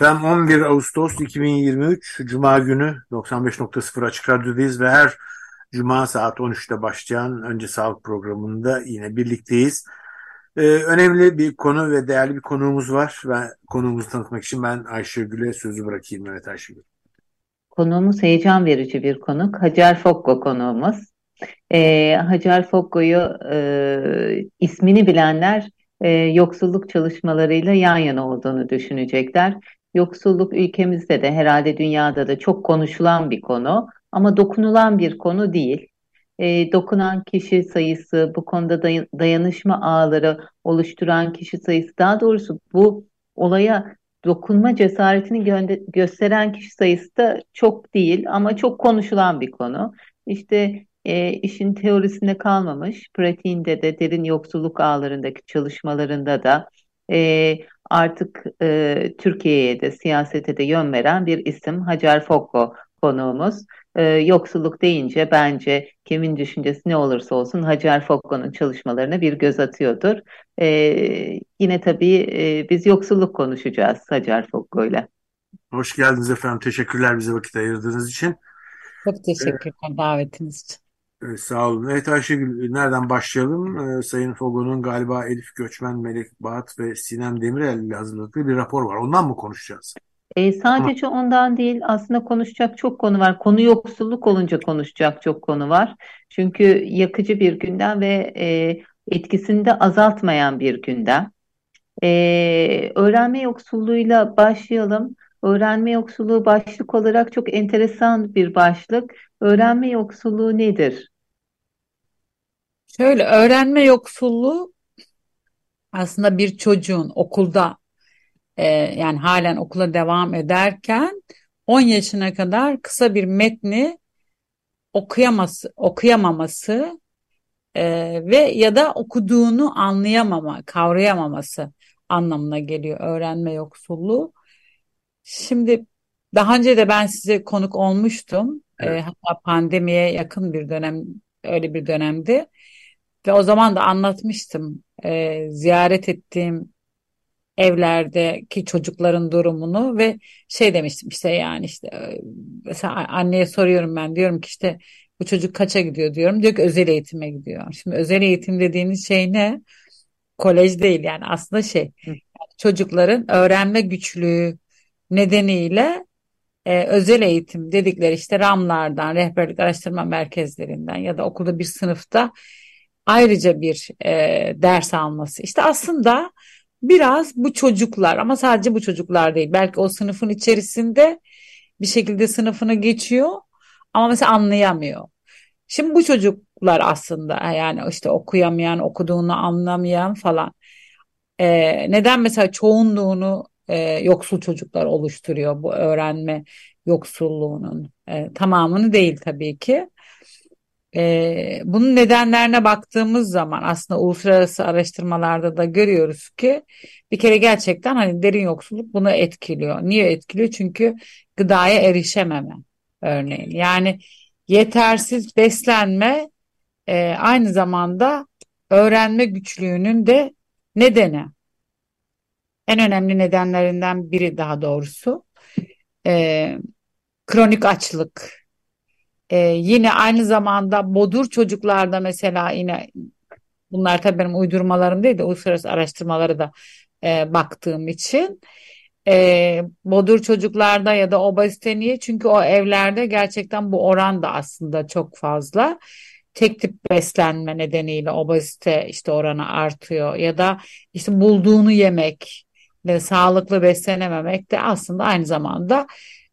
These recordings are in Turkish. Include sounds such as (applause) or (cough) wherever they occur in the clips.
Efendim 11 Ağustos 2023 Cuma günü 95.0 Açık Radyo'dayız ve her Cuma saat 13'te başlayan Önce Sağlık programında yine birlikteyiz. Ee, önemli bir konu ve değerli bir konuğumuz var. ve konuğumuzu tanıtmak için ben Ayşegül'e sözü bırakayım. Evet Ayşegül. Konuğumuz heyecan verici bir konuk. Hacer Fokko konuğumuz. Ee, Hacer Fokko'yu e, ismini bilenler e, yoksulluk çalışmalarıyla yan yana olduğunu düşünecekler. Yoksulluk ülkemizde de herhalde dünyada da çok konuşulan bir konu ama dokunulan bir konu değil. E, dokunan kişi sayısı, bu konuda dayanışma ağları oluşturan kişi sayısı, daha doğrusu bu olaya dokunma cesaretini gö gösteren kişi sayısı da çok değil ama çok konuşulan bir konu. İşte e, işin teorisinde kalmamış, pratiğinde de derin yoksulluk ağlarındaki çalışmalarında da e, artık e, Türkiye'ye de siyasete de yön veren bir isim Hacer Fokko konuğumuz. E, yoksulluk deyince bence kimin düşüncesi ne olursa olsun Hacer Fokko'nun çalışmalarına bir göz atıyordur. E, yine tabii e, biz yoksulluk konuşacağız Hacer Fokko ile. Hoş geldiniz efendim. Teşekkürler bize vakit ayırdığınız için. Çok teşekkürler davetiniz için. Evet, sağ olun. Evet Ayşegül nereden başlayalım? Ee, Sayın Fogo'nun galiba Elif Göçmen, Melek Bağat ve Sinem Demirel ile hazırladığı bir rapor var. Ondan mı konuşacağız? E, sadece Ama... ondan değil aslında konuşacak çok konu var. Konu yoksulluk olunca konuşacak çok konu var. Çünkü yakıcı bir gündem ve e, etkisini de azaltmayan bir gündem. E, öğrenme yoksulluğuyla başlayalım. Öğrenme yoksulluğu başlık olarak çok enteresan bir başlık. Öğrenme yoksulluğu nedir? Şöyle öğrenme yoksulluğu aslında bir çocuğun okulda e, yani halen okula devam ederken 10 yaşına kadar kısa bir metni okuyaması, okuyamaması e, ve ya da okuduğunu anlayamama, kavrayamaması anlamına geliyor öğrenme yoksulluğu. Şimdi daha önce de ben size konuk olmuştum. Evet. E, hatta pandemiye yakın bir dönem öyle bir dönemdi. Ve o zaman da anlatmıştım e, ziyaret ettiğim evlerdeki çocukların durumunu ve şey demiştim işte yani işte e, mesela anneye soruyorum ben diyorum ki işte bu çocuk kaça gidiyor diyorum diyor ki özel eğitime gidiyor. Şimdi özel eğitim dediğiniz şey ne? Kolej değil yani aslında şey çocukların öğrenme güçlüğü nedeniyle e, özel eğitim dedikleri işte RAM'lardan, rehberlik araştırma merkezlerinden ya da okulda bir sınıfta ayrıca bir e, ders alması. İşte aslında biraz bu çocuklar ama sadece bu çocuklar değil. Belki o sınıfın içerisinde bir şekilde sınıfını geçiyor ama mesela anlayamıyor. Şimdi bu çocuklar aslında yani işte okuyamayan, okuduğunu anlamayan falan. Ee, neden mesela çoğunluğunu e, yoksul çocuklar oluşturuyor bu öğrenme yoksulluğunun e, tamamını değil tabii ki. E, bunun nedenlerine baktığımız zaman aslında uluslararası araştırmalarda da görüyoruz ki bir kere gerçekten hani derin yoksulluk bunu etkiliyor. Niye etkiliyor? Çünkü gıdaya erişememe örneğin. Yani yetersiz beslenme e, aynı zamanda öğrenme güçlüğünün de nedeni. En önemli nedenlerinden biri daha doğrusu e, kronik açlık. E, yine aynı zamanda bodur çocuklarda mesela yine bunlar tabii benim uydurmalarım değil de uluslararası araştırmaları da e, baktığım için e, bodur çocuklarda ya da obezite niye? Çünkü o evlerde gerçekten bu oran da aslında çok fazla. Tek tip beslenme nedeniyle obezite işte oranı artıyor ya da işte bulduğunu yemek ve sağlıklı beslenememek de aslında aynı zamanda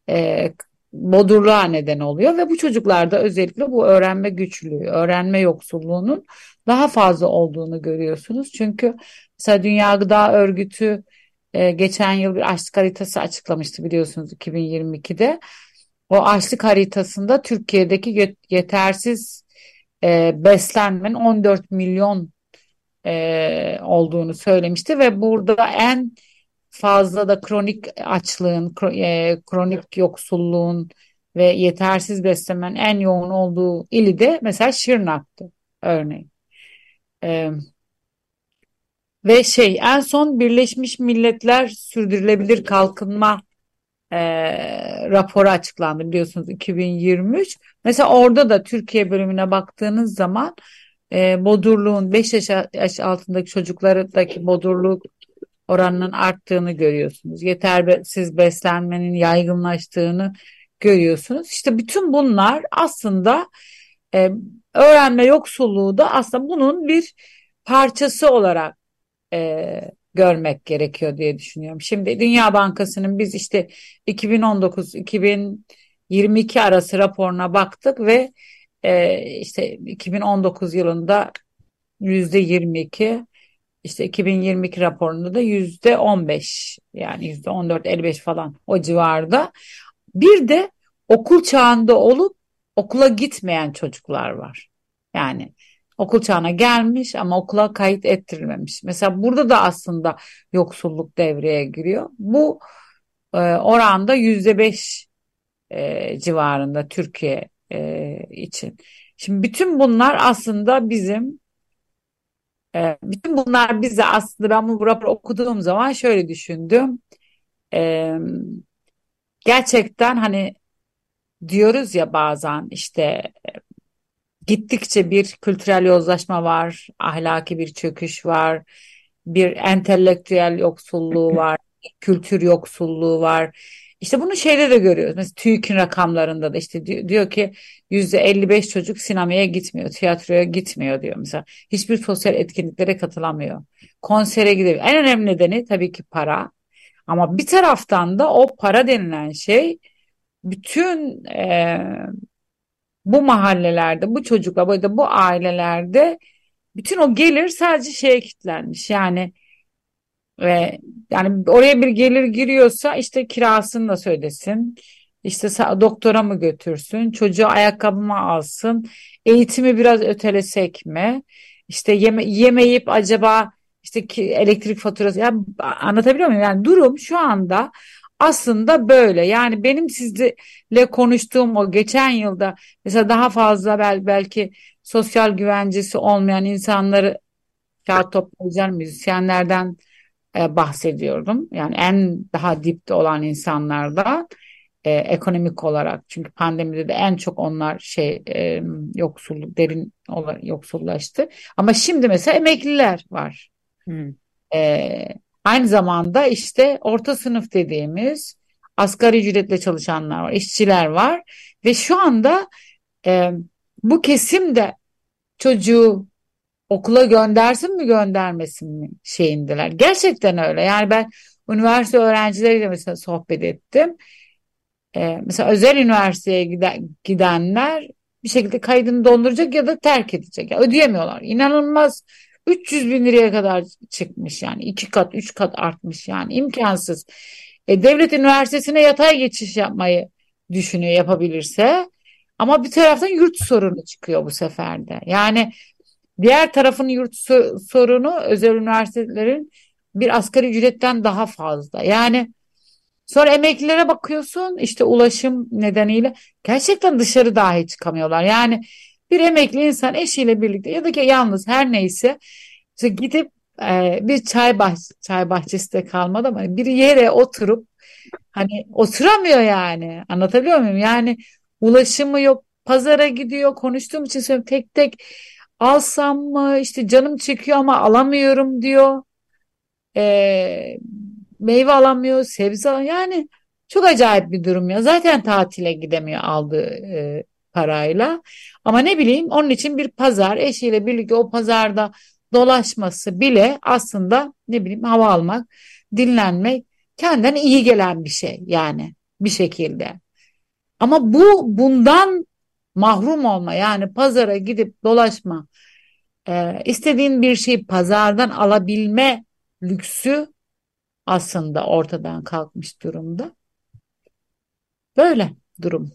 e, bodurluğa neden oluyor ve bu çocuklarda özellikle bu öğrenme güçlüğü, öğrenme yoksulluğunun daha fazla olduğunu görüyorsunuz. Çünkü mesela Dünya Gıda Örgütü e, geçen yıl bir açlık haritası açıklamıştı biliyorsunuz 2022'de. O açlık haritasında Türkiye'deki yetersiz e, beslenmenin 14 milyon e, olduğunu söylemişti ve burada en fazla da kronik açlığın, e, kronik yoksulluğun ve yetersiz beslenmenin en yoğun olduğu ili de mesela Şırnak'tı örneğin. E, ve şey en son Birleşmiş Milletler Sürdürülebilir Kalkınma e, raporu açıklandı biliyorsunuz 2023. Mesela orada da Türkiye bölümüne baktığınız zaman e, bodurluğun 5 yaş, yaş altındaki çocuklardaki bodurluk oranının arttığını görüyorsunuz. Yetersiz beslenmenin yaygınlaştığını görüyorsunuz. İşte bütün bunlar aslında e, öğrenme yoksulluğu da aslında bunun bir parçası olarak e, görmek gerekiyor diye düşünüyorum. Şimdi Dünya Bankası'nın biz işte 2019-2022 arası raporuna baktık ve e, işte 2019 yılında yüzde 22 işte 2022 raporunda da yüzde 15 yani yüzde 14-55 falan o civarda. Bir de okul çağında olup okula gitmeyen çocuklar var. Yani okul çağına gelmiş ama okula kayıt ettirilmemiş. Mesela burada da aslında yoksulluk devreye giriyor. Bu e, oranda yüzde beş e, civarında Türkiye e, için. Şimdi bütün bunlar aslında bizim e, bütün bunlar bize aslında ben bu rapor okuduğum zaman şöyle düşündüm. E, gerçekten hani diyoruz ya bazen işte gittikçe bir kültürel yozlaşma var, ahlaki bir çöküş var, bir entelektüel yoksulluğu var, kültür yoksulluğu var. İşte bunu şeyde de görüyoruz. Mesela TÜİK'in rakamlarında da işte diyor, ki yüzde 55 çocuk sinemaya gitmiyor, tiyatroya gitmiyor diyor mesela. Hiçbir sosyal etkinliklere katılamıyor. Konsere gidemiyor. En önemli nedeni tabii ki para. Ama bir taraftan da o para denilen şey bütün e, bu mahallelerde, bu çocuklar, bu bu ailelerde bütün o gelir sadece şeye kilitlenmiş. Yani ve yani oraya bir gelir giriyorsa işte kirasını da söylesin. İşte doktora mı götürsün, çocuğu ayakkabı mı alsın, eğitimi biraz ötelesek mi? İşte yeme yemeyip acaba işte ki elektrik faturası ya anlatabiliyor muyum? Yani durum şu anda aslında böyle. Yani benim sizle konuştuğum o geçen yılda mesela daha fazla bel belki sosyal güvencesi olmayan insanları kağıt toplayacağım müzisyenlerden e, bahsediyorum. Yani en daha dipte olan insanlardan e, ekonomik olarak çünkü pandemide de en çok onlar şey e, yoksulluk derin olarak yoksullaştı. Ama şimdi mesela emekliler var. Hmm. E, Aynı zamanda işte orta sınıf dediğimiz asgari ücretle çalışanlar var, işçiler var ve şu anda e, bu kesim de çocuğu okula göndersin mi göndermesin mi şeyindiler. Gerçekten öyle. Yani ben üniversite öğrencileriyle mesela sohbet ettim. Ee, mesela özel üniversiteye giden, gidenler bir şekilde kaydını donduracak ya da terk edecek. Yani ödeyemiyorlar. İnanılmaz 300 bin liraya kadar çıkmış yani iki kat üç kat artmış yani imkansız. E, devlet üniversitesine yatay geçiş yapmayı düşünüyor yapabilirse ama bir taraftan yurt sorunu çıkıyor bu seferde. Yani diğer tarafın yurt sorunu özel üniversitelerin bir asgari ücretten daha fazla. Yani sonra emeklilere bakıyorsun işte ulaşım nedeniyle gerçekten dışarı dahi çıkamıyorlar. Yani bir emekli insan eşiyle birlikte ya da ki yalnız her neyse işte gidip e, bir çay bah çay bahçesi de kalmadı ama bir yere oturup hani oturamıyor yani anlatabiliyor muyum? Yani ulaşımı yok pazara gidiyor konuştuğum için söylüyorum tek tek alsam mı işte canım çekiyor ama alamıyorum diyor. E, meyve alamıyor sebze alamıyor yani çok acayip bir durum ya zaten tatile gidemiyor aldığı e, parayla. Ama ne bileyim onun için bir pazar eşiyle birlikte o pazarda dolaşması bile aslında ne bileyim hava almak, dinlenmek kendinden iyi gelen bir şey yani bir şekilde. Ama bu bundan mahrum olma yani pazara gidip dolaşma, e, istediğin bir şeyi pazardan alabilme lüksü aslında ortadan kalkmış durumda. Böyle durum.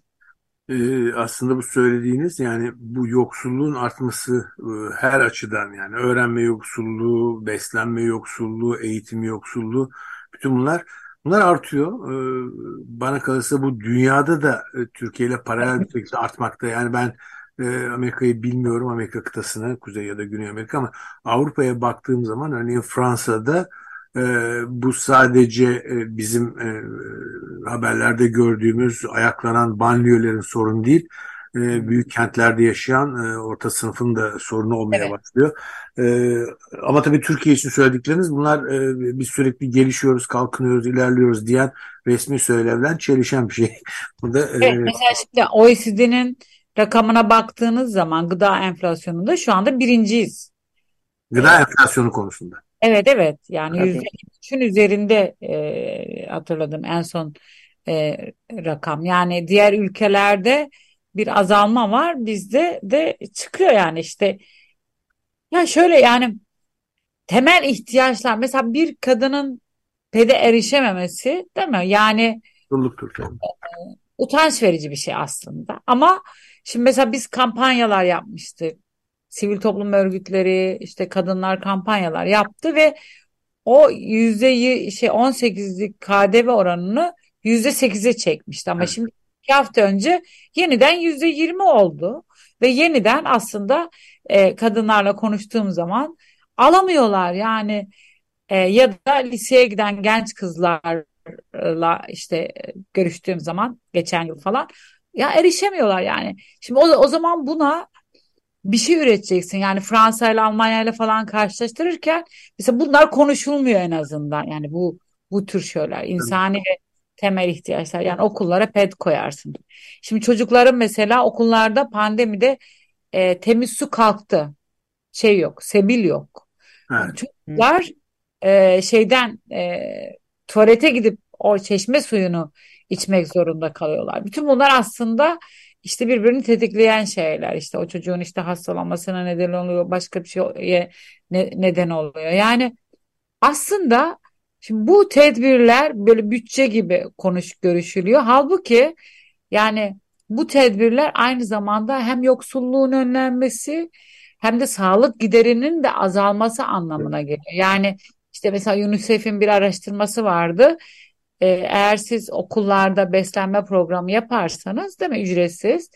Ee, aslında bu söylediğiniz yani bu yoksulluğun artması e, her açıdan yani öğrenme yoksulluğu, beslenme yoksulluğu, eğitim yoksulluğu bütün bunlar bunlar artıyor. Ee, bana kalırsa bu dünyada da e, Türkiye ile paralel bir şekilde artmakta. Yani ben e, Amerika'yı bilmiyorum Amerika kıtasını Kuzey ya da Güney Amerika ama Avrupa'ya baktığım zaman örneğin Fransa'da e, bu sadece bizim haberlerde gördüğümüz ayaklanan banliyölerin sorun değil. E, büyük kentlerde yaşayan e, orta sınıfın da sorunu olmaya evet. başlıyor. E, ama tabii Türkiye için söyledikleriniz bunlar e, biz sürekli gelişiyoruz, kalkınıyoruz, ilerliyoruz diyen resmi söylemden çelişen bir şey. (laughs) Burada, e, evet, mesela şimdi OECD'nin rakamına baktığınız zaman gıda enflasyonunda şu anda birinciyiz. Gıda evet. enflasyonu konusunda. Evet evet yani yüzde üçün üzerinde e, hatırladım en son e, rakam. Yani diğer ülkelerde bir azalma var bizde de çıkıyor yani işte. Ya şöyle yani temel ihtiyaçlar mesela bir kadının pede erişememesi değil mi? Yani Mutluluktur. utanç verici bir şey aslında. Ama şimdi mesela biz kampanyalar yapmıştık sivil toplum örgütleri işte kadınlar kampanyalar yaptı ve o yüzde şey 18'lik KDV oranını yüzde 8'e çekmişti ama evet. şimdi iki hafta önce yeniden yüzde 20 oldu ve yeniden aslında e, kadınlarla konuştuğum zaman alamıyorlar yani e, ya da liseye giden genç kızlarla işte görüştüğüm zaman geçen yıl falan ya erişemiyorlar yani. Şimdi o, o zaman buna bir şey üreteceksin. Yani Fransa ile Almanya ile falan karşılaştırırken mesela bunlar konuşulmuyor en azından. Yani bu bu tür şeyler insani ve temel ihtiyaçlar. Yani okullara ped koyarsın. Şimdi çocukların mesela okullarda pandemide e, temiz su kalktı. Şey yok, sebil yok. Evet. Çocuklar e, şeyden e, tuvalete gidip o çeşme suyunu içmek zorunda kalıyorlar. Bütün bunlar aslında işte birbirini tetikleyen şeyler işte o çocuğun işte hastalanmasına neden oluyor başka bir şeye ne, neden oluyor yani aslında şimdi bu tedbirler böyle bütçe gibi konuş görüşülüyor halbuki yani bu tedbirler aynı zamanda hem yoksulluğun önlenmesi hem de sağlık giderinin de azalması anlamına geliyor. Yani işte mesela UNICEF'in bir araştırması vardı. Ee, eğer siz okullarda beslenme programı yaparsanız değil mi ücretsiz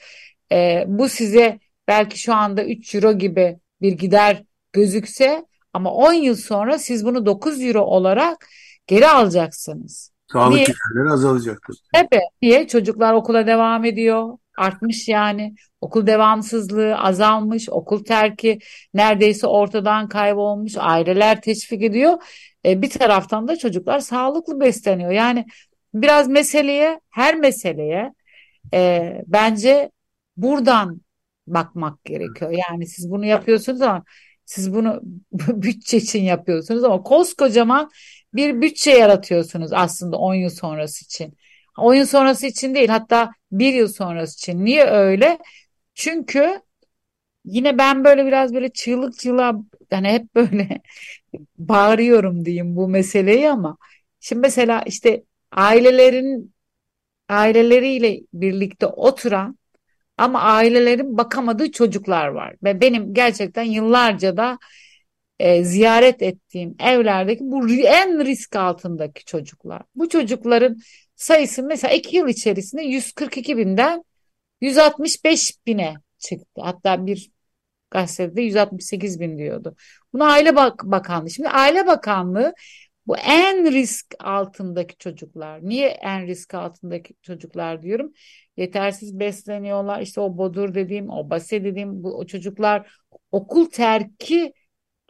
e, bu size belki şu anda 3 euro gibi bir gider gözükse ama 10 yıl sonra siz bunu 9 euro olarak geri alacaksınız. Sağlık Niye? giderleri azalacaktır. Evet. Niye? Çocuklar okula devam ediyor. Artmış yani. Okul devamsızlığı azalmış. Okul terki neredeyse ortadan kaybolmuş. Aileler teşvik ediyor. E, bir taraftan da çocuklar sağlıklı besleniyor. Yani biraz meseleye, her meseleye e, bence buradan bakmak gerekiyor. Yani siz bunu yapıyorsunuz ama siz bunu (laughs) bütçe için yapıyorsunuz ama koskocaman bir bütçe yaratıyorsunuz aslında 10 yıl sonrası için. 10 yıl sonrası için değil hatta bir yıl sonrası için. Niye öyle? Çünkü yine ben böyle biraz böyle çığlık çığlığa yani hep böyle (laughs) bağırıyorum diyeyim bu meseleyi ama şimdi mesela işte ailelerin aileleriyle birlikte oturan ama ailelerin bakamadığı çocuklar var ve benim gerçekten yıllarca da e, ziyaret ettiğim evlerdeki bu en risk altındaki çocuklar. Bu çocukların sayısı mesela iki yıl içerisinde 142 binden 165 bine çıktı. Hatta bir gazetede 168 bin diyordu. Bunu Aile Bak Bakanlığı. Şimdi Aile Bakanlığı bu en risk altındaki çocuklar. Niye en risk altındaki çocuklar diyorum? Yetersiz besleniyorlar. İşte o bodur dediğim, o base dediğim bu o çocuklar okul terki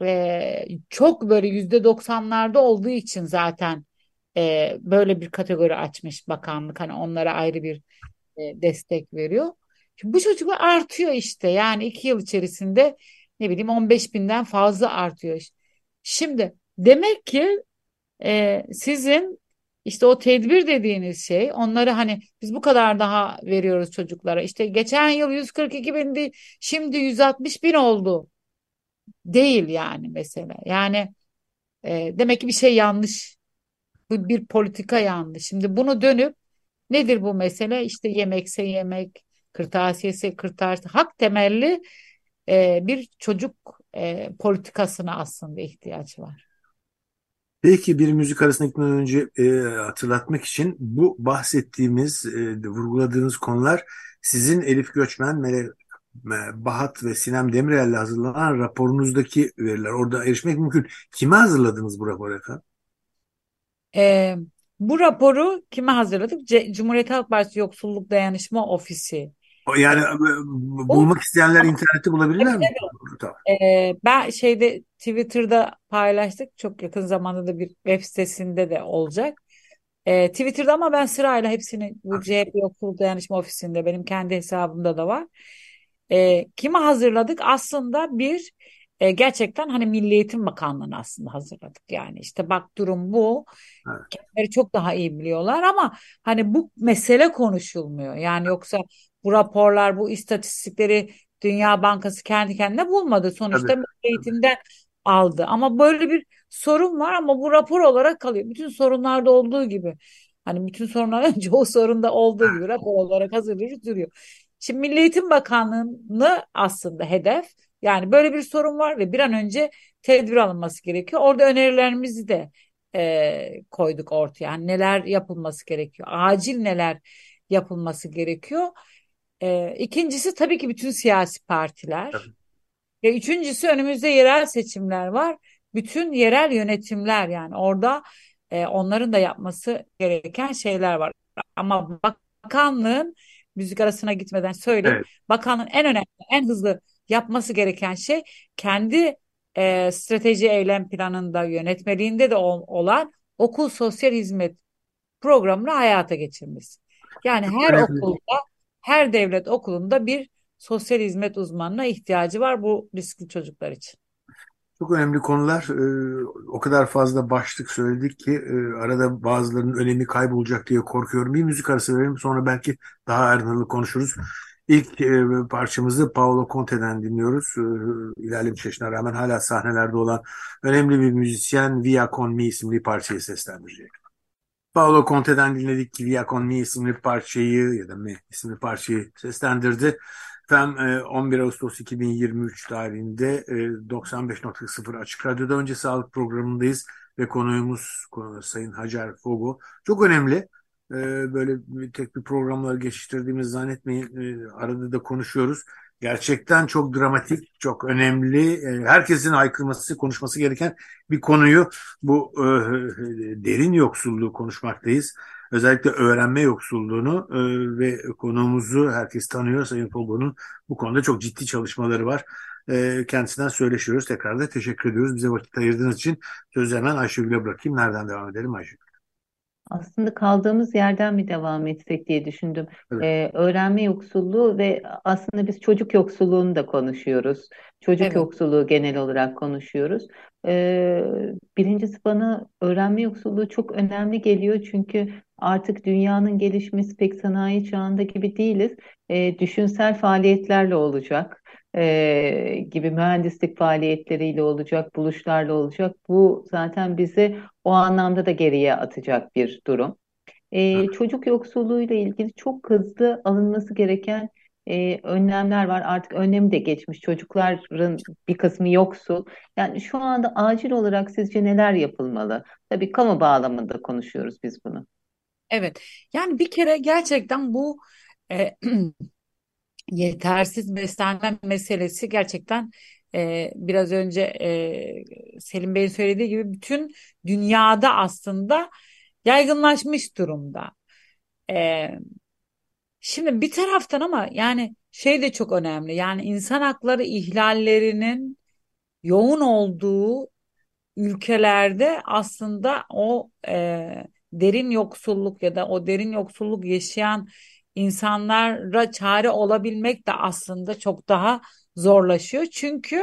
e, çok böyle yüzde doksanlarda olduğu için zaten e, böyle bir kategori açmış bakanlık. Hani onlara ayrı bir e, destek veriyor. Şimdi bu çocuklar artıyor işte yani iki yıl içerisinde ne bileyim 15 binden fazla artıyor. Şimdi demek ki e, sizin işte o tedbir dediğiniz şey onları hani biz bu kadar daha veriyoruz çocuklara. İşte geçen yıl 142 bindi şimdi 160 bin oldu. Değil yani mesela. Yani e, demek ki bir şey yanlış Bu bir politika yanlış. Şimdi bunu dönüp nedir bu mesele? İşte yemekse yemek, kırtasiyesi kırtasiye, hak temelli e, bir çocuk e, politikasına aslında ihtiyaç var. Belki bir müzik arasına gitmeden önce e, hatırlatmak için bu bahsettiğimiz, e, vurguladığınız konular sizin Elif Göçmen, Melek Bahat ve Sinem Demirel'le hazırlanan raporunuzdaki veriler. Orada erişmek mümkün. Kime hazırladınız bu raporu efendim? E, bu raporu kime hazırladık? C Cumhuriyet Halk Partisi Yoksulluk Dayanışma Ofisi. Yani e, bulmak isteyenler internette bulabilirler mi? Tamam. Ee, ben şeyde Twitter'da paylaştık. Çok yakın zamanda da bir web sitesinde de olacak. Ee, Twitter'da ama ben sırayla hepsini bu CHP Yoksulluk Dayanışma Ofisi'nde benim kendi hesabımda da var. Ee, kime hazırladık? Aslında bir e, gerçekten hani Milli Eğitim Bakanlığı'nı aslında hazırladık. Yani işte bak durum bu. Evet. Kendileri çok daha iyi biliyorlar ama hani bu mesele konuşulmuyor. Yani yoksa bu raporlar, bu istatistikleri Dünya Bankası kendi kendine bulmadı. Sonuçta Tabii. Eğitim'den aldı. Ama böyle bir sorun var ama bu rapor olarak kalıyor. Bütün sorunlarda olduğu gibi. Hani bütün sorunlar (laughs) önce o sorunda olduğu gibi rapor olarak hazırlıyoruz duruyor. Şimdi Milli Eğitim Bakanlığı'nı aslında hedef yani böyle bir sorun var ve bir an önce tedbir alınması gerekiyor. Orada önerilerimizi de e, koyduk ortaya. Yani neler yapılması gerekiyor? Acil neler yapılması gerekiyor? E, ikincisi tabii ki bütün siyasi partiler. Tabii. Ve üçüncüsü önümüzde yerel seçimler var. Bütün yerel yönetimler yani orada e, onların da yapması gereken şeyler var. Ama bakanlığın müzik arasına gitmeden söyleyeyim. Evet. Bakanlığın en önemli, en hızlı yapması gereken şey kendi e, strateji eylem planında yönetmeliğinde de ol, olan okul sosyal hizmet programını hayata geçirmesi. Yani her evet. okulda, her devlet okulunda bir sosyal hizmet uzmanına ihtiyacı var bu riskli çocuklar için. Çok önemli konular. Ee, o kadar fazla başlık söyledik ki e, arada bazılarının önemi kaybolacak diye korkuyorum. Bir müzik arası verelim sonra belki daha ayrıntılı konuşuruz. İlk e, parçamızı Paolo Conte'den dinliyoruz. E, ilerlemiş yaşına rağmen hala sahnelerde olan önemli bir müzisyen Via Con Mi isimli parçayı seslendirecek. Paolo Conte'den dinledik Via Mi isimli parçayı ya da Mi isimli parçayı seslendirdi. Tam 11 Ağustos 2023 tarihinde 95.0 Açık Radyo'da önce sağlık programındayız ve konuğumuz Sayın Hacer Fogo. Çok önemli. Böyle tek bir programları geçiştirdiğimizi zannetmeyin. Arada da konuşuyoruz. Gerçekten çok dramatik, çok önemli. Herkesin haykırması, konuşması gereken bir konuyu bu derin yoksulluğu konuşmaktayız özellikle öğrenme yoksulluğunu e, ve konuğumuzu herkes tanıyor Sayın Fogo'nun bu konuda çok ciddi çalışmaları var. E, kendisinden söyleşiyoruz. Tekrar da teşekkür ediyoruz. Bize vakit ayırdığınız için sözü hemen Ayşegül'e bırakayım. Nereden devam edelim Ayşegül? Aslında kaldığımız yerden mi devam etsek diye düşündüm. Evet. Ee, öğrenme yoksulluğu ve aslında biz çocuk yoksulluğunu da konuşuyoruz. Çocuk evet. yoksulluğu genel olarak konuşuyoruz. Ee, birincisi bana öğrenme yoksulluğu çok önemli geliyor çünkü artık dünyanın gelişmesi pek sanayi çağında gibi değiliz. Ee, düşünsel faaliyetlerle olacak e, gibi mühendislik faaliyetleriyle olacak, buluşlarla olacak. Bu zaten bizi o anlamda da geriye atacak bir durum. E, çocuk yoksulluğuyla ilgili çok hızlı alınması gereken e, önlemler var. Artık önlemi de geçmiş. Çocukların bir kısmı yoksul. Yani şu anda acil olarak sizce neler yapılmalı? Tabii kamu bağlamında konuşuyoruz biz bunu. Evet. Yani bir kere gerçekten bu e, (clears throat) yetersiz beslenme meselesi gerçekten e, biraz önce e, Selim Bey'in söylediği gibi bütün dünyada aslında yaygınlaşmış durumda. E, şimdi bir taraftan ama yani şey de çok önemli yani insan hakları ihlallerinin yoğun olduğu ülkelerde aslında o e, derin yoksulluk ya da o derin yoksulluk yaşayan insanlara çare olabilmek de aslında çok daha zorlaşıyor. Çünkü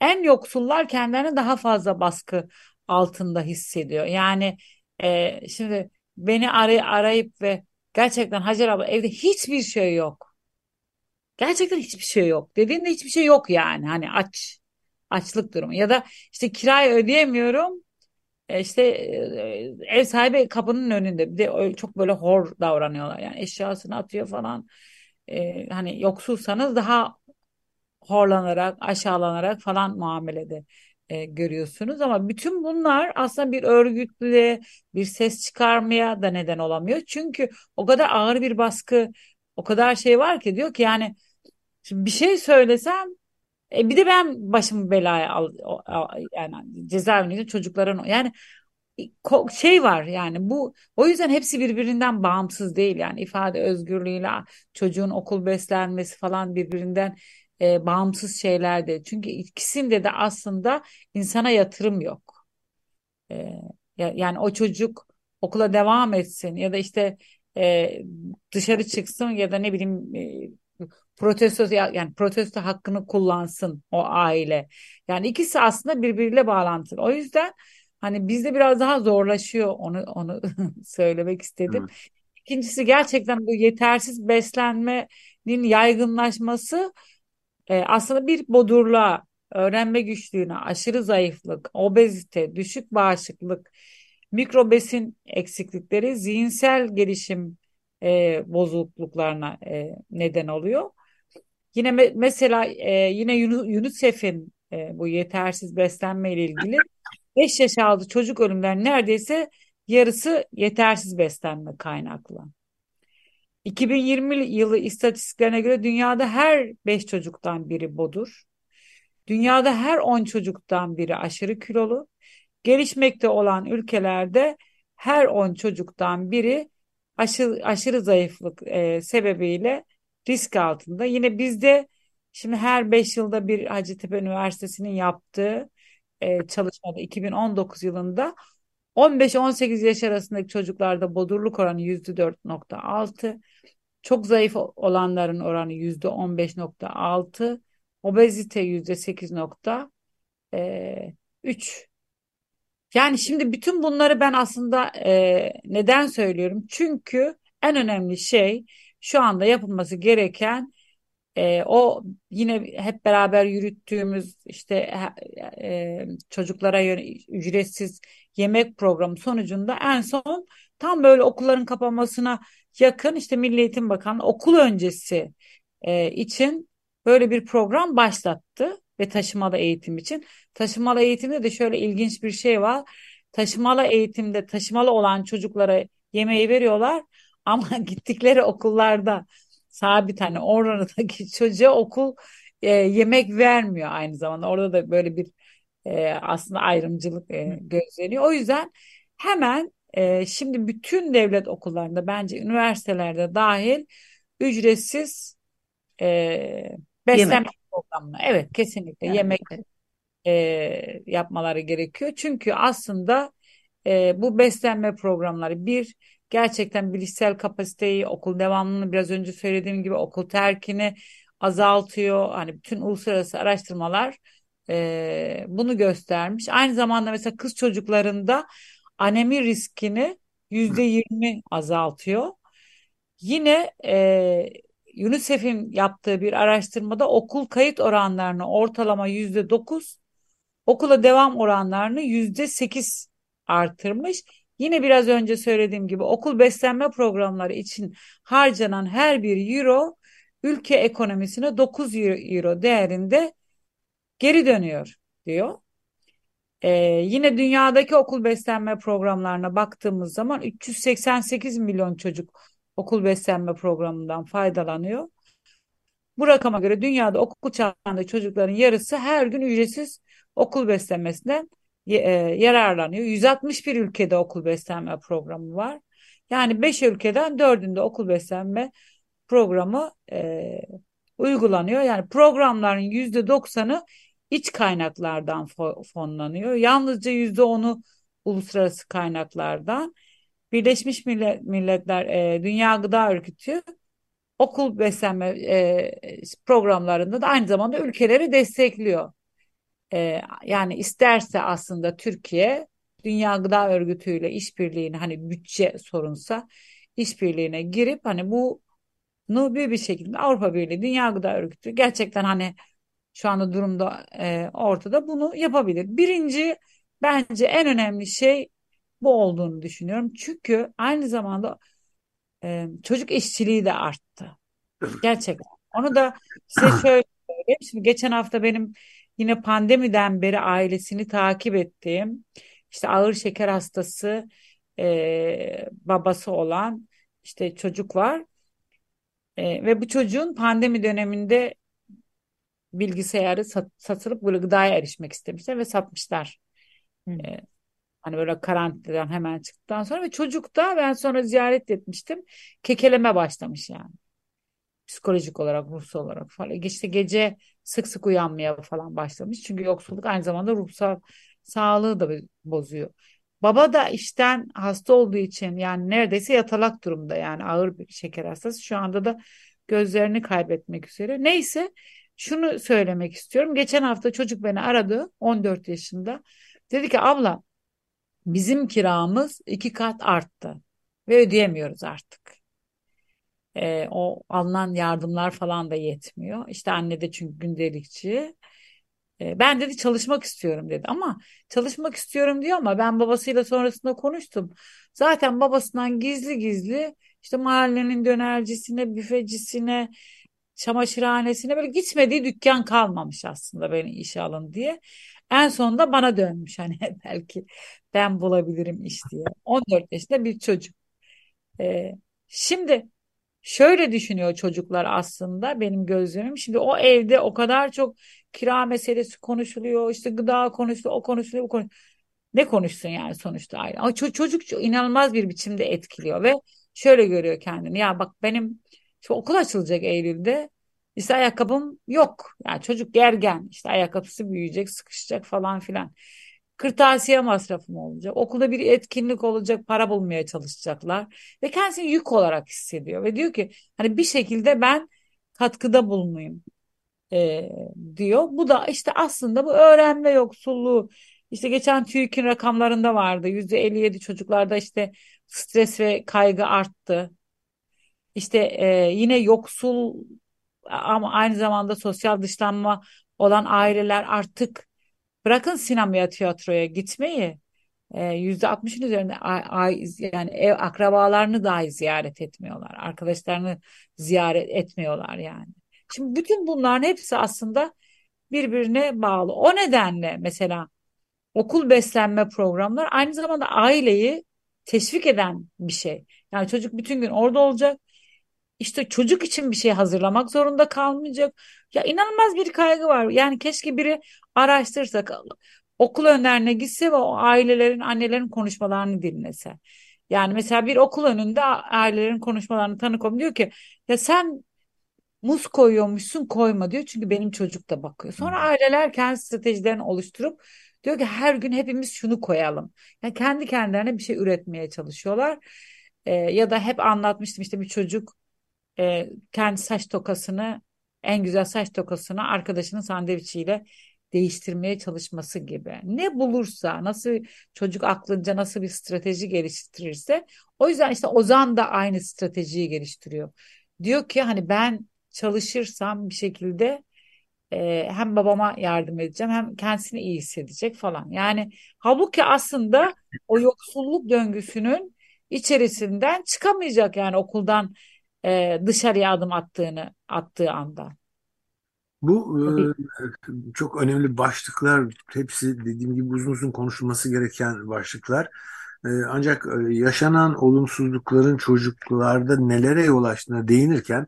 en yoksullar kendilerini daha fazla baskı altında hissediyor. Yani e, şimdi beni aray arayıp ve gerçekten Hacer abla evde hiçbir şey yok. Gerçekten hiçbir şey yok. Dediğinde hiçbir şey yok yani. Hani aç açlık durumu ya da işte kirayı ödeyemiyorum. E, işte e, ev sahibi kapının önünde. Bir de çok böyle hor davranıyorlar. Yani eşyasını atıyor falan. E, hani yoksulsanız daha horlanarak aşağılanarak falan muamelede e, görüyorsunuz. Ama bütün bunlar aslında bir örgütlü bir ses çıkarmaya da neden olamıyor. Çünkü o kadar ağır bir baskı o kadar şey var ki diyor ki yani şimdi bir şey söylesem e bir de ben başımı belaya al, yani cezaevinde çocukların yani şey var yani bu o yüzden hepsi birbirinden bağımsız değil yani. İfade özgürlüğüyle çocuğun okul beslenmesi falan birbirinden e, bağımsız şeyler de. Çünkü ikisinde de aslında insana yatırım yok. E, yani o çocuk okula devam etsin ya da işte e, dışarı çıksın ya da ne bileyim e, protesto yani protesto hakkını kullansın o aile. Yani ikisi aslında birbiriyle bağlantılı. O yüzden hani bizde biraz daha zorlaşıyor onu onu (laughs) söylemek istedim. Hı. İkincisi gerçekten bu yetersiz beslenmenin yaygınlaşması e, aslında bir bodurluğa, öğrenme güçlüğüne, aşırı zayıflık, obezite, düşük bağışıklık, mikrobesin eksiklikleri, zihinsel gelişim e, bozukluklarına e, neden oluyor. Yine me mesela e, yine UNICEF'in e, bu yetersiz beslenme ile ilgili 5 yaş altı çocuk ölümler neredeyse yarısı yetersiz beslenme kaynaklı. 2020 yılı istatistiklerine göre dünyada her 5 çocuktan biri bodur. Dünyada her 10 çocuktan biri aşırı kilolu. Gelişmekte olan ülkelerde her 10 çocuktan biri aşırı, aşırı zayıflık e, sebebiyle risk altında. Yine bizde şimdi her 5 yılda bir Hacettepe Üniversitesi'nin yaptığı e, çalışmada 2019 yılında 15-18 yaş arasındaki çocuklarda bodurluk oranı %4.6, çok zayıf olanların oranı %15.6, obezite %8.3. Yani şimdi bütün bunları ben aslında e, neden söylüyorum? Çünkü en önemli şey şu anda yapılması gereken e, o yine hep beraber yürüttüğümüz işte e, çocuklara ücretsiz yemek programı sonucunda en son tam böyle okulların kapanmasına yakın işte Milli Eğitim Bakanlığı okul öncesi e, için böyle bir program başlattı ve taşımalı eğitim için. Taşımalı eğitimde de şöyle ilginç bir şey var. Taşımalı eğitimde taşımalı olan çocuklara yemeği veriyorlar ama (laughs) gittikleri okullarda sabit hani oradaki (laughs) çocuğa okul e, yemek vermiyor aynı zamanda. Orada da böyle bir e, aslında ayrımcılık e, gözleniyor. O yüzden hemen e, şimdi bütün devlet okullarında bence üniversitelerde dahil ücretsiz e, beslenme yemek. programına. Evet kesinlikle yani, yemek e, yapmaları gerekiyor. Çünkü aslında e, bu beslenme programları bir gerçekten bilişsel kapasiteyi, okul devamlılığını biraz önce söylediğim gibi okul terkini azaltıyor. Hani bütün uluslararası araştırmalar e, bunu göstermiş. Aynı zamanda mesela kız çocuklarında anemi riskini yüzde yirmi azaltıyor. Yine e, UNICEF'in yaptığı bir araştırmada okul kayıt oranlarını ortalama yüzde dokuz, okula devam oranlarını yüzde sekiz artırmış. Yine biraz önce söylediğim gibi okul beslenme programları için harcanan her bir euro ülke ekonomisine 9 euro değerinde geri dönüyor diyor. Ee, yine dünyadaki okul beslenme programlarına baktığımız zaman 388 milyon çocuk okul beslenme programından faydalanıyor. Bu rakama göre dünyada okul çağında çocukların yarısı her gün ücretsiz okul beslenmesinden yararlanıyor. 161 ülkede okul beslenme programı var. Yani 5 ülkeden 4'ünde okul beslenme programı e, uygulanıyor. Yani programların %90'ı iç kaynaklardan fonlanıyor. Yalnızca %10'u uluslararası kaynaklardan. Birleşmiş Milletler e, Dünya Gıda Örgütü okul beslenme e, programlarında da aynı zamanda ülkeleri destekliyor. E, yani isterse aslında Türkiye Dünya Gıda Örgütü ile işbirliğine hani bütçe sorunsa işbirliğine girip hani bu bir bir şekilde Avrupa Birliği, Dünya Gıda Örgütü gerçekten hani şu anda durumda e, ortada bunu yapabilir. Birinci bence en önemli şey bu olduğunu düşünüyorum. Çünkü aynı zamanda e, çocuk işçiliği de arttı. Gerçekten. Onu da size şöyle söyleyeyim. Şimdi geçen hafta benim yine pandemiden beri ailesini takip ettiğim işte ağır şeker hastası e, babası olan işte çocuk var. E, ve bu çocuğun pandemi döneminde bilgisayarı sat, satılıp böyle gıdaya erişmek istemişler ve satmışlar. E, hani böyle karantinadan hemen çıktıktan sonra ve çocuk da ben sonra ziyaret etmiştim. Kekeleme başlamış yani. Psikolojik olarak, ruhsal olarak falan. İşte gece sık sık uyanmaya falan başlamış. Çünkü yoksulluk aynı zamanda ruhsal sağlığı da bozuyor. Baba da işten hasta olduğu için yani neredeyse yatalak durumda yani ağır bir şeker hastası. Şu anda da gözlerini kaybetmek üzere. Neyse şunu söylemek istiyorum. Geçen hafta çocuk beni aradı 14 yaşında. Dedi ki abla bizim kiramız iki kat arttı ve ödeyemiyoruz artık. Ee, o alınan yardımlar falan da yetmiyor. İşte anne de çünkü gündelikçi. Ee, ben dedi çalışmak istiyorum dedi ama çalışmak istiyorum diyor ama ben babasıyla sonrasında konuştum. Zaten babasından gizli gizli işte mahallenin dönercisine, büfecisine, çamaşırhanesine böyle gitmediği dükkan kalmamış aslında beni işe alın diye. En sonunda bana dönmüş hani (laughs) belki ben bulabilirim iş diye. 14 yaşında bir çocuk. Ee, şimdi şöyle düşünüyor çocuklar aslında benim gözlemim. Şimdi o evde o kadar çok kira meselesi konuşuluyor, işte gıda konuşuluyor, o konuşuluyor, bu konuşuluyor. Ne konuşsun yani sonuçta aile. Ama çocuk inanılmaz bir biçimde etkiliyor ve şöyle görüyor kendini. Ya bak benim işte okul açılacak Eylül'de. İşte ayakkabım yok. Yani çocuk gergen. İşte ayakkabısı büyüyecek, sıkışacak falan filan. Kırtasiye masrafım olacak. Okulda bir etkinlik olacak, para bulmaya çalışacaklar. Ve kendisini yük olarak hissediyor. Ve diyor ki hani bir şekilde ben katkıda bulunayım e, diyor. Bu da işte aslında bu öğrenme yoksulluğu. İşte geçen TÜİK'in rakamlarında vardı. %57 çocuklarda işte stres ve kaygı arttı. İşte e, yine yoksul ama aynı zamanda sosyal dışlanma olan aileler artık bırakın sinemaya tiyatroya gitmeyi yüzde altmışın üzerinde yani ev akrabalarını dahi ziyaret etmiyorlar. Arkadaşlarını ziyaret etmiyorlar yani. Şimdi bütün bunların hepsi aslında birbirine bağlı. O nedenle mesela okul beslenme programları aynı zamanda aileyi teşvik eden bir şey. Yani çocuk bütün gün orada olacak. İşte çocuk için bir şey hazırlamak zorunda kalmayacak. Ya inanılmaz bir kaygı var. Yani keşke biri araştırsak okul önlerine gitse ve o ailelerin, annelerin konuşmalarını dinlese. Yani mesela bir okul önünde ailelerin konuşmalarını tanık olun diyor ki ya sen muz koyuyormuşsun koyma diyor. Çünkü benim çocuk da bakıyor. Sonra aileler kendi stratejilerini oluşturup diyor ki her gün hepimiz şunu koyalım. Yani kendi kendilerine bir şey üretmeye çalışıyorlar. Ee, ya da hep anlatmıştım işte bir çocuk e, kendi saç tokasını en güzel saç tokasını arkadaşının sandviçiyle değiştirmeye çalışması gibi. Ne bulursa, nasıl çocuk aklınca nasıl bir strateji geliştirirse o yüzden işte Ozan da aynı stratejiyi geliştiriyor. Diyor ki hani ben çalışırsam bir şekilde e, hem babama yardım edeceğim hem kendisini iyi hissedecek falan. Yani halbuki aslında o yoksulluk döngüsünün içerisinden çıkamayacak yani okuldan e, dışarıya adım attığını attığı anda. Bu e, çok önemli başlıklar. Hepsi dediğim gibi uzun uzun konuşulması gereken başlıklar. E, ancak e, yaşanan olumsuzlukların çocuklarda nelere yol açtığına değinirken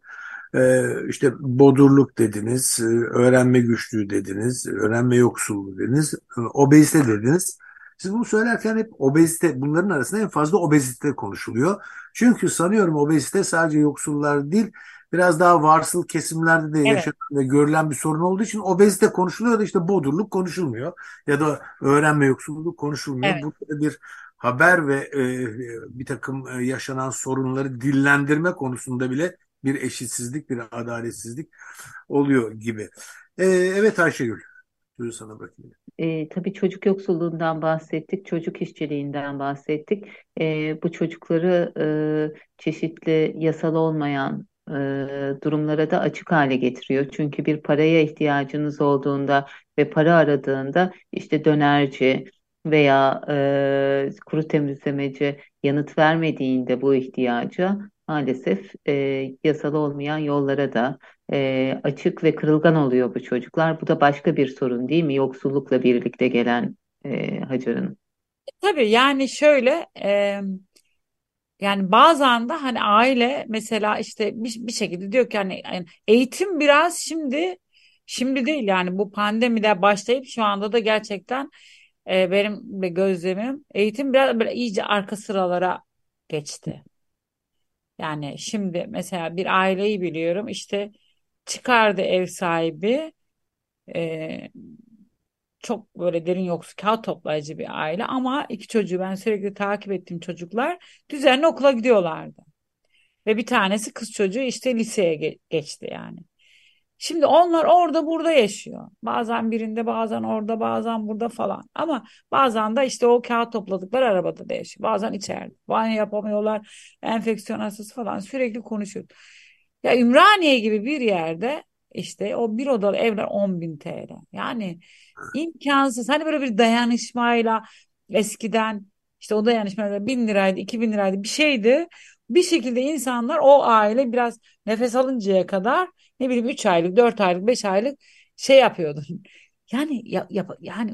e, işte bodurluk dediniz, e, öğrenme güçlüğü dediniz, öğrenme yoksulluğu dediniz, e, obezite dediniz. Siz bunu söylerken hep obezite, bunların arasında en fazla obezite konuşuluyor. Çünkü sanıyorum obezite sadece yoksullar değil, biraz daha varsıl kesimlerde de evet. yaşanan ve görülen bir sorun olduğu için obezite konuşuluyor da işte bodurluk konuşulmuyor. Ya da öğrenme yoksulluk konuşulmuyor. Evet. Burada bir haber ve e, bir takım e, yaşanan sorunları dillendirme konusunda bile bir eşitsizlik, bir adaletsizlik oluyor gibi. E, evet Ayşegül, sözü sana bırakayım. E, tabii çocuk yoksulluğundan bahsettik, çocuk işçiliğinden bahsettik. E, bu çocukları e, çeşitli yasal olmayan e, durumlara da açık hale getiriyor. Çünkü bir paraya ihtiyacınız olduğunda ve para aradığında işte dönerci, veya e, kuru temizlemeci yanıt vermediğinde bu ihtiyaca maalesef e, yasal olmayan yollara da e, açık ve kırılgan oluyor bu çocuklar. Bu da başka bir sorun değil mi? Yoksullukla birlikte gelen e, Hacer'ın. Tabii yani şöyle e, yani bazen de hani aile mesela işte bir, bir şekilde diyor ki hani yani eğitim biraz şimdi şimdi değil yani bu pandemide başlayıp şu anda da gerçekten e, benim gözlemim eğitim biraz böyle iyice arka sıralara geçti. Yani şimdi mesela bir aileyi biliyorum işte çıkardı ev sahibi e, çok böyle derin yoksul kağıt toplayıcı bir aile ama iki çocuğu ben sürekli takip ettiğim çocuklar düzenli okula gidiyorlardı. Ve bir tanesi kız çocuğu işte liseye ge- geçti yani. Şimdi onlar orada burada yaşıyor. Bazen birinde bazen orada bazen burada falan. Ama bazen de işte o kağıt topladıkları arabada da yaşıyor. Bazen içeride. Banyo yapamıyorlar. Enfeksiyon hastası falan sürekli konuşuyor. Ya Ümraniye gibi bir yerde işte o bir odalı evler 10 bin TL. Yani imkansız. Hani böyle bir dayanışmayla eskiden işte o dayanışmayla bin liraydı, iki bin liraydı bir şeydi. Bir şekilde insanlar o aile biraz nefes alıncaya kadar ne bileyim 3 aylık, 4 aylık, 5 aylık şey yapıyordu. (laughs) Yani ya, yap, yani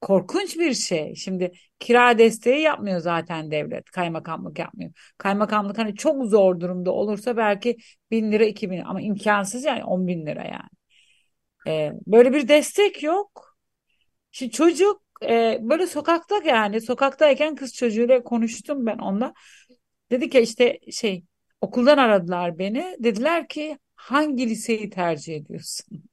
korkunç bir şey. Şimdi kira desteği yapmıyor zaten devlet. Kaymakamlık yapmıyor. Kaymakamlık hani çok zor durumda olursa belki bin lira iki bin ama imkansız yani on bin lira yani. Ee, böyle bir destek yok. Şimdi çocuk e, böyle sokakta yani sokaktayken kız çocuğuyla konuştum ben onunla. Dedi ki işte şey okuldan aradılar beni. Dediler ki hangi liseyi tercih ediyorsun?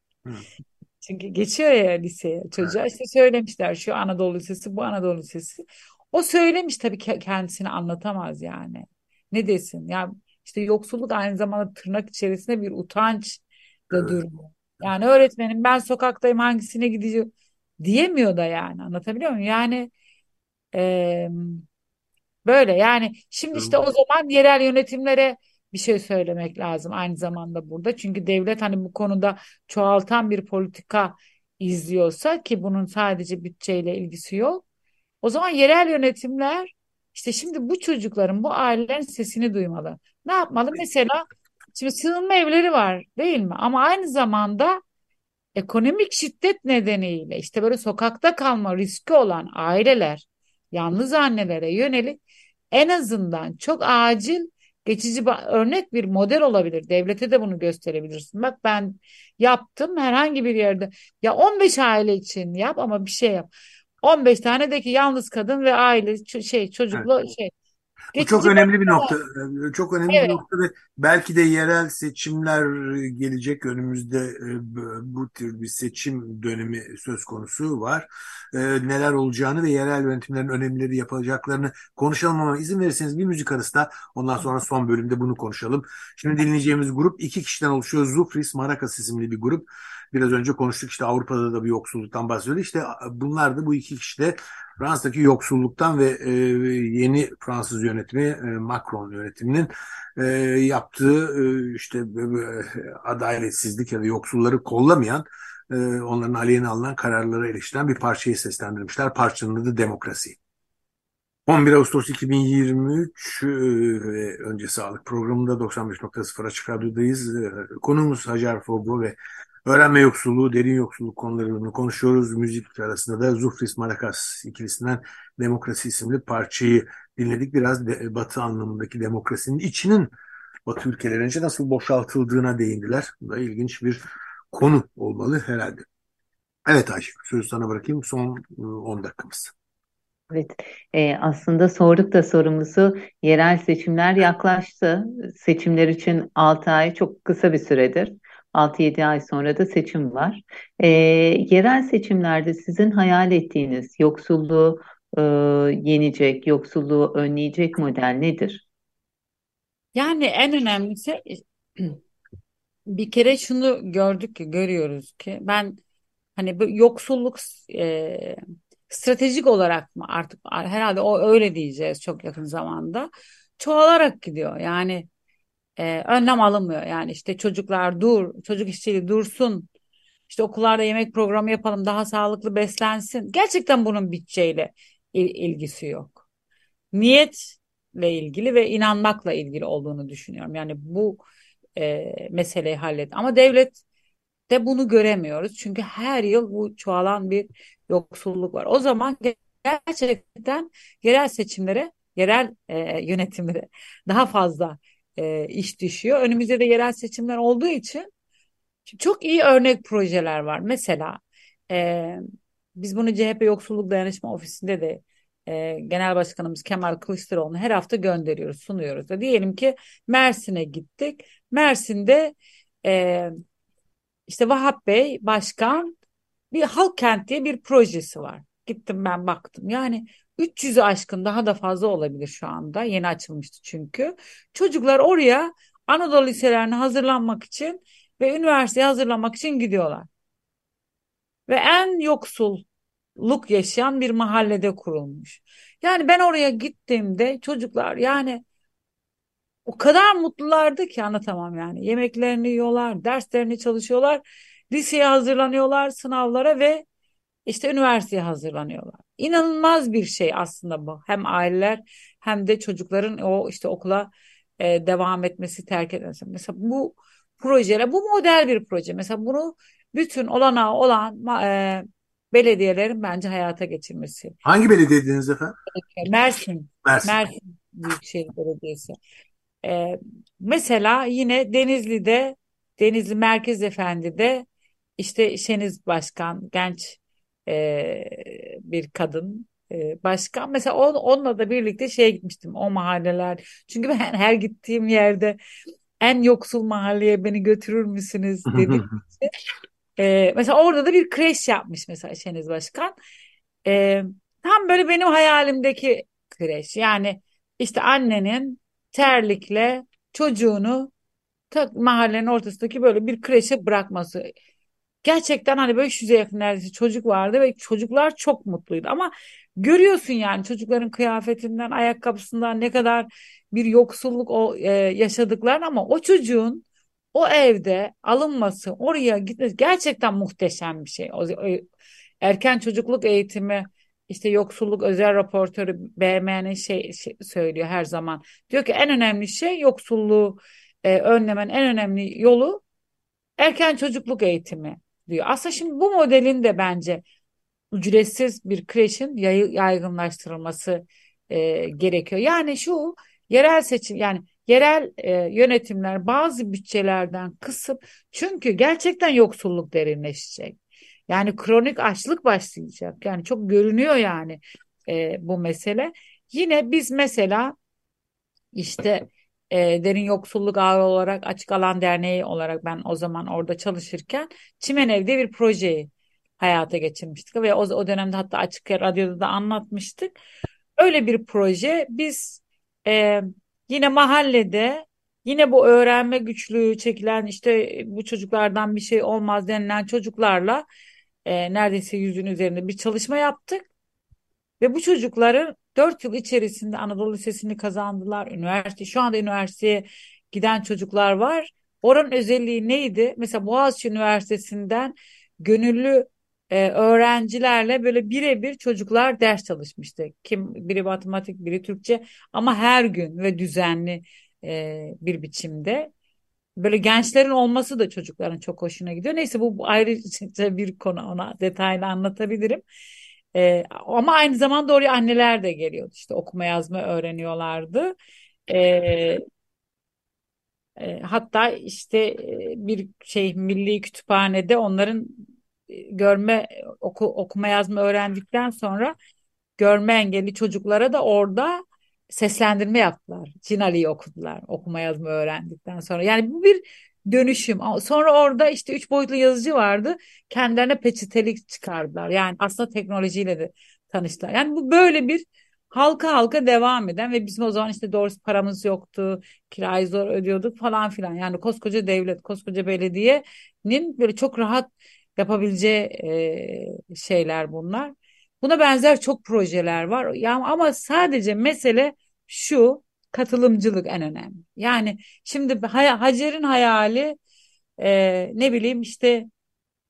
Çünkü geçiyor ya liseye çocuğa işte söylemişler şu Anadolu Lisesi bu Anadolu Lisesi. O söylemiş tabii kendisini anlatamaz yani. Ne desin? Ya işte yoksulluk aynı zamanda tırnak içerisinde bir utanç da evet. durumu. Yani öğretmenim ben sokaktayım hangisine gideceğim diyemiyor da yani anlatabiliyor muyum? Yani e, böyle yani şimdi işte o zaman yerel yönetimlere bir şey söylemek lazım aynı zamanda burada. Çünkü devlet hani bu konuda çoğaltan bir politika izliyorsa ki bunun sadece bütçeyle ilgisi yok. O zaman yerel yönetimler işte şimdi bu çocukların, bu ailelerin sesini duymalı. Ne yapmalı? Mesela şimdi sığınma evleri var değil mi? Ama aynı zamanda ekonomik şiddet nedeniyle işte böyle sokakta kalma riski olan aileler, yalnız annelere yönelik en azından çok acil geçici örnek bir model olabilir. Devlete de bunu gösterebilirsin. Bak ben yaptım herhangi bir yerde. Ya 15 aile için yap ama bir şey yap. 15 tane de ki yalnız kadın ve aile şey çocuklu evet. şey bu çok önemli bir nokta. Ee, çok önemli evet. bir nokta ve belki de yerel seçimler gelecek önümüzde e, bu tür bir seçim dönemi söz konusu var. Neler olacağını ve yerel yönetimlerin önemleri yapılacaklarını konuşalım ama izin verirseniz bir müzik arası da ondan sonra son bölümde bunu konuşalım. Şimdi dinleyeceğimiz grup iki kişiden oluşuyor. Zufris Marakas isimli bir grup. Biraz önce konuştuk işte Avrupa'da da bir yoksulluktan bahsediyordu. İşte bunlar da bu iki kişi de Fransa'daki yoksulluktan ve e, yeni Fransız yönetimi e, Macron yönetiminin e, yaptığı e, işte e, adaletsizlik ya da yoksulları kollamayan e, onların aleyhine alınan kararları eleştiren bir parçayı seslendirmişler. Parçanın adı Demokrasi. 11 Ağustos 2023 e, ve önce sağlık programında 95.0 Açık Radyo'dayız. E, konuğumuz Hacer Fogo ve Öğrenme yoksulluğu, derin yoksulluk konularını konuşuyoruz. Müzik arasında da Zufris Marakas ikilisinden Demokrasi isimli parçayı dinledik. Biraz de, batı anlamındaki demokrasinin içinin batı ülkelerince nasıl boşaltıldığına değindiler. Bu da ilginç bir konu olmalı herhalde. Evet Ayşe, sözü sana bırakayım. Son 10 dakikamız. Evet, e, aslında sorduk da sorumuzu yerel seçimler yaklaştı. Seçimler için 6 ay çok kısa bir süredir. 6-7 ay sonra da seçim var. E, yerel seçimlerde sizin hayal ettiğiniz yoksulluğu e, yenecek, yoksulluğu önleyecek model nedir? Yani en önemlisi bir kere şunu gördük ki görüyoruz ki ben hani bu yoksulluk e, stratejik olarak mı artık herhalde o öyle diyeceğiz çok yakın zamanda çoğalarak gidiyor. Yani e, önlem alınmıyor. Yani işte çocuklar dur, çocuk işçiliği dursun işte okullarda yemek programı yapalım, daha sağlıklı beslensin. Gerçekten bunun bütçeyle ilgisi yok. Niyetle ilgili ve inanmakla ilgili olduğunu düşünüyorum. Yani bu e, meseleyi hallet. Ama devlet de bunu göremiyoruz. Çünkü her yıl bu çoğalan bir yoksulluk var. O zaman gerçekten yerel seçimlere, yerel e, yönetimlere daha fazla e, iş düşüyor. Önümüzde de yerel seçimler olduğu için çok iyi örnek projeler var. Mesela e, biz bunu CHP Yoksulluk Dayanışma Ofisi'nde de e, Genel Başkanımız Kemal Kılıçdaroğlu'na her hafta gönderiyoruz, sunuyoruz. Da diyelim ki Mersin'e gittik. Mersin'de e, işte Vahap Bey Başkan bir halk kent diye bir projesi var. Gittim ben baktım. Yani 300'ü aşkın daha da fazla olabilir şu anda. Yeni açılmıştı çünkü. Çocuklar oraya Anadolu liselerine hazırlanmak için ve üniversiteye hazırlanmak için gidiyorlar. Ve en yoksulluk yaşayan bir mahallede kurulmuş. Yani ben oraya gittiğimde çocuklar yani o kadar mutlulardı ki anlatamam yani. Yemeklerini yiyorlar, derslerini çalışıyorlar, liseye hazırlanıyorlar sınavlara ve işte üniversiteye hazırlanıyorlar. İnanılmaz bir şey aslında bu. Hem aileler hem de çocukların o işte okula e, devam etmesi, terk etmesi. Mesela bu projeler, bu model bir proje. Mesela bunu bütün olanağı olan e, belediyelerin bence hayata geçirmesi. Hangi belediye dediniz efendim? Mersin. Mersin. Mersin Büyükşehir Belediyesi. Ee, mesela yine Denizli'de, Denizli Merkez Efendi'de işte Şeniz Başkan, genç e, bir kadın e, başkan. Mesela on, onunla da birlikte şeye gitmiştim o mahalleler. Çünkü ben her gittiğim yerde en yoksul mahalleye beni götürür müsünüz dedim. e, mesela orada da bir kreş yapmış mesela Şeniz Başkan. E, tam böyle benim hayalimdeki kreş. Yani işte annenin terlikle çocuğunu ta mahallenin ortasındaki böyle bir kreşe bırakması. Gerçekten hani 500'e yakın neredeyse çocuk vardı ve çocuklar çok mutluydu. Ama görüyorsun yani çocukların kıyafetinden, ayakkabısından ne kadar bir yoksulluk o, e, yaşadıklarını ama o çocuğun o evde alınması, oraya gitmesi gerçekten muhteşem bir şey. O, o, erken çocukluk eğitimi işte yoksulluk özel raportörü BM'nin şey, şey söylüyor her zaman. Diyor ki en önemli şey yoksulluğu e, önlemen en önemli yolu erken çocukluk eğitimi diyor. Aslında şimdi bu modelin de bence ücretsiz bir kreşin yay, yaygınlaştırılması e, gerekiyor. Yani şu yerel seçim yani yerel e, yönetimler bazı bütçelerden kısıp çünkü gerçekten yoksulluk derinleşecek. Yani kronik açlık başlayacak. Yani çok görünüyor yani e, bu mesele. Yine biz mesela işte e, derin yoksulluk ağı olarak Açık Alan Derneği olarak ben o zaman orada çalışırken Çimen Ev'de bir projeyi hayata geçirmiştik ve o, o dönemde hatta Açık Radyo'da da anlatmıştık. Öyle bir proje biz e, yine mahallede yine bu öğrenme güçlüğü çekilen işte bu çocuklardan bir şey olmaz denilen çocuklarla e, neredeyse yüzün üzerinde bir çalışma yaptık. Ve bu çocukların dört yıl içerisinde Anadolu Lisesi'ni kazandılar. Üniversite, şu anda üniversiteye giden çocuklar var. Oranın özelliği neydi? Mesela Boğaziçi Üniversitesi'nden gönüllü e, öğrencilerle böyle birebir çocuklar ders çalışmıştı. Kim biri matematik, biri Türkçe ama her gün ve düzenli e, bir biçimde böyle gençlerin olması da çocukların çok hoşuna gidiyor. Neyse bu ayrıca (laughs) bir konu ona detaylı anlatabilirim. Ee, ama aynı zamanda oraya anneler de geliyordu. İşte okuma yazma öğreniyorlardı. Ee, e, hatta işte e, bir şey milli kütüphanede onların e, görme oku, okuma yazma öğrendikten sonra görme engelli çocuklara da orada seslendirme yaptılar. Cinali'yi okudular okuma yazma öğrendikten sonra. Yani bu bir dönüşüm. Sonra orada işte üç boyutlu yazıcı vardı. Kendilerine peçetelik çıkardılar. Yani aslında teknolojiyle de tanıştılar. Yani bu böyle bir halka halka devam eden ve bizim o zaman işte doğrusu paramız yoktu. Kirayı zor ödüyorduk falan filan. Yani koskoca devlet, koskoca belediyenin böyle çok rahat yapabileceği e, şeyler bunlar. Buna benzer çok projeler var. Yani ama sadece mesele şu katılımcılık en önemli. Yani şimdi Hacer'in hayali e, ne bileyim işte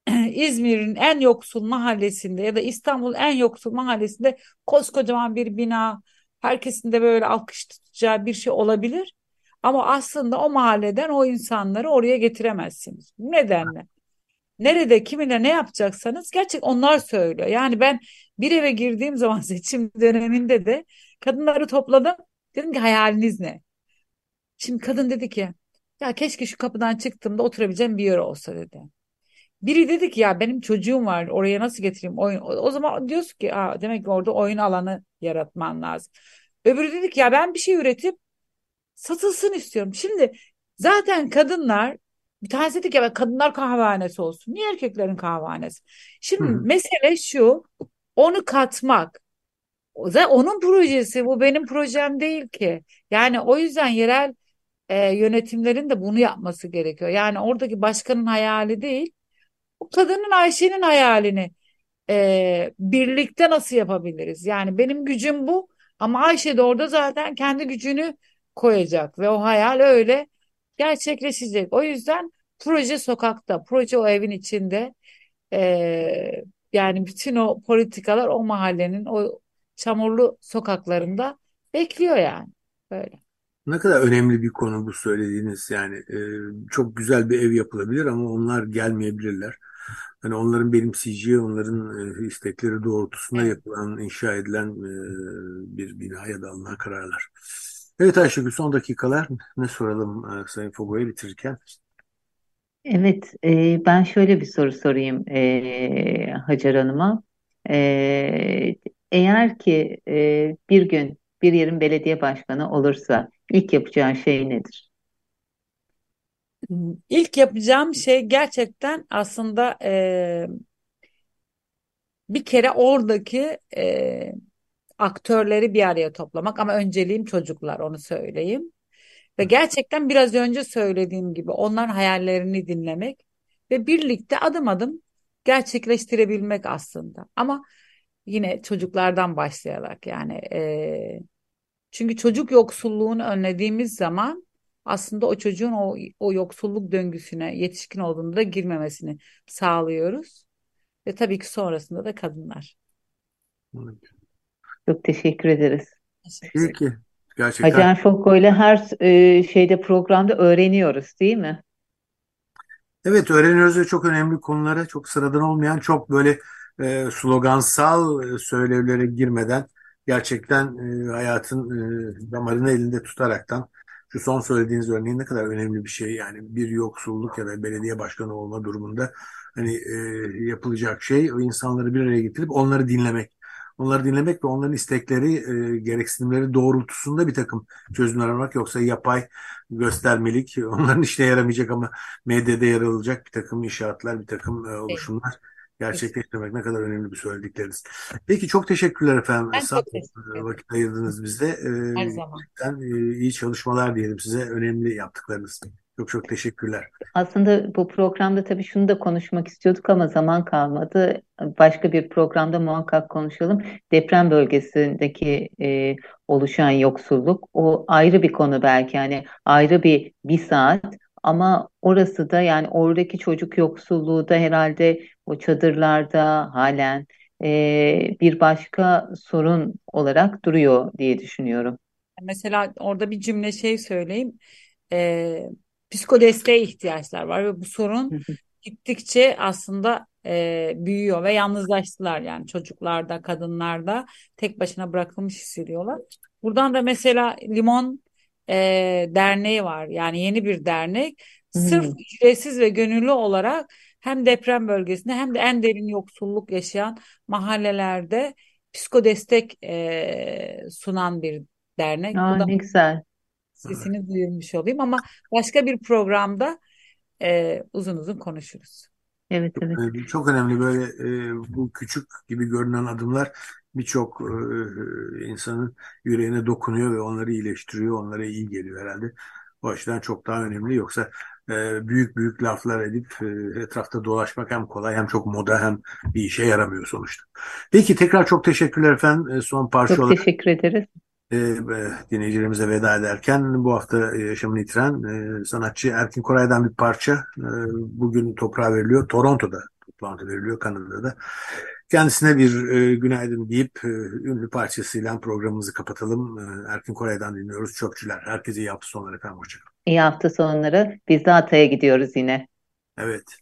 (clears throat) İzmir'in en yoksul mahallesinde ya da İstanbul'un en yoksul mahallesinde koskocaman bir bina, herkesin de böyle alkış tutacağı bir şey olabilir. Ama aslında o mahalleden o insanları oraya getiremezsiniz. Bu nedenle nerede kiminle ne yapacaksanız gerçek onlar söylüyor. Yani ben bir eve girdiğim zaman (laughs) seçim döneminde de kadınları topladım. Dedim ki hayaliniz ne? Şimdi kadın dedi ki ya keşke şu kapıdan çıktığımda oturabileceğim bir yer olsa dedi. Biri dedi ki ya benim çocuğum var oraya nasıl getireyim oyun. O zaman diyorsun ki Aa, demek ki orada oyun alanı yaratman lazım. Öbürü dedi ki ya ben bir şey üretip satılsın istiyorum. Şimdi zaten kadınlar bir tanesi dedi ki ya kadınlar kahvehanesi olsun. Niye erkeklerin kahvehanesi? Şimdi Hı. mesele şu onu katmak. Onun projesi bu benim projem değil ki. Yani o yüzden yerel e, yönetimlerin de bunu yapması gerekiyor. Yani oradaki başkanın hayali değil, o kadının Ayşe'nin hayalini e, birlikte nasıl yapabiliriz? Yani benim gücüm bu ama Ayşe de orada zaten kendi gücünü koyacak ve o hayal öyle gerçekleşecek. O yüzden proje sokakta, proje o evin içinde. E, yani bütün o politikalar o mahallenin o çamurlu sokaklarında bekliyor yani. Böyle. Ne kadar önemli bir konu bu söylediğiniz yani e, çok güzel bir ev yapılabilir ama onlar gelmeyebilirler. Hani onların benimseyeceği, onların e, istekleri doğrultusunda yapılan, inşa edilen e, bir bina ya da alınan kararlar. Evet Ayşegül son dakikalar ne soralım e, Sayın Fogo'ya bitirirken? Evet, e, ben şöyle bir soru sorayım e, Hacer Hanım'a. E, eğer ki e, bir gün bir yerin belediye başkanı olursa ilk yapacağın şey nedir? İlk yapacağım şey gerçekten aslında e, bir kere oradaki e, aktörleri bir araya toplamak ama önceliğim çocuklar onu söyleyeyim. Ve gerçekten biraz önce söylediğim gibi onların hayallerini dinlemek ve birlikte adım adım gerçekleştirebilmek aslında. Ama yine çocuklardan başlayarak yani e, çünkü çocuk yoksulluğunu önlediğimiz zaman aslında o çocuğun o, o yoksulluk döngüsüne yetişkin olduğunda da girmemesini sağlıyoruz. Ve tabii ki sonrasında da kadınlar. Çok teşekkür ederiz. Teşekkür Peki. Gerçekten. Hacer Fokko ile her e, şeyde programda öğreniyoruz değil mi? Evet öğreniyoruz ve çok önemli konulara çok sıradan olmayan çok böyle e, slogansal e, söylevlere girmeden gerçekten e, hayatın e, damarını elinde tutaraktan şu son söylediğiniz örneğin ne kadar önemli bir şey yani bir yoksulluk ya da belediye başkanı olma durumunda hani e, yapılacak şey o insanları bir araya getirip onları dinlemek. Onları dinlemek ve onların istekleri, e, gereksinimleri doğrultusunda bir takım çözüm aramak yoksa yapay göstermelik, (laughs) onların işine yaramayacak ama medyada yer alacak bir takım inşaatlar, bir takım e, oluşumlar. Gerçekleştirmek ne kadar önemli bir söyledikleriniz. Peki çok teşekkürler efendim. Ben Sağ çok teşekkür vakit ayırdınız bizde. Ee, Her zaman. Ben, e, iyi çalışmalar diyelim size. Önemli yaptıklarınız. Çok çok teşekkürler. Aslında bu programda tabii şunu da konuşmak istiyorduk ama zaman kalmadı. Başka bir programda muhakkak konuşalım. Deprem bölgesindeki e, oluşan yoksulluk o ayrı bir konu belki yani ayrı bir bir saat ama orası da yani oradaki çocuk yoksulluğu da herhalde o çadırlarda halen e, bir başka sorun olarak duruyor diye düşünüyorum. Mesela orada bir cümle şey söyleyeyim. E, psikodesteğe ihtiyaçlar var ve bu sorun gittikçe aslında e, büyüyor ve yalnızlaştılar yani çocuklarda, kadınlarda tek başına bırakılmış hissediyorlar. Buradan da mesela Limon e, derneği var yani yeni bir dernek. Sırf hmm. ücretsiz ve gönüllü olarak hem deprem bölgesinde hem de en derin yoksulluk yaşayan mahallelerde psikodestek e, sunan bir dernek. Aa, Bu da ne güzel. Sesini duyurmuş olayım ama başka bir programda e, uzun uzun konuşuruz. Evet, evet. Çok önemli böyle e, bu küçük gibi görünen adımlar birçok e, insanın yüreğine dokunuyor ve onları iyileştiriyor, onlara iyi geliyor herhalde. O açıdan çok daha önemli. Yoksa e, büyük büyük laflar edip e, etrafta dolaşmak hem kolay hem çok moda hem bir işe yaramıyor sonuçta. Peki tekrar çok teşekkürler efendim. E, son parça çok olarak. teşekkür ederiz. E, dinleyicilerimize veda ederken bu hafta yaşamını yitiren sanatçı Erkin Koray'dan bir parça bugün toprağa veriliyor. Toronto'da Toronto'da veriliyor Kanada'da. Kendisine bir e, günaydın deyip e, ünlü parçasıyla programımızı kapatalım. E, Erkin Koray'dan dinliyoruz Çöpçüler. Herkese iyi hafta sonları efendim. Hoşçakalın. İyi hafta sonları. Biz de Hatay'a gidiyoruz yine. Evet.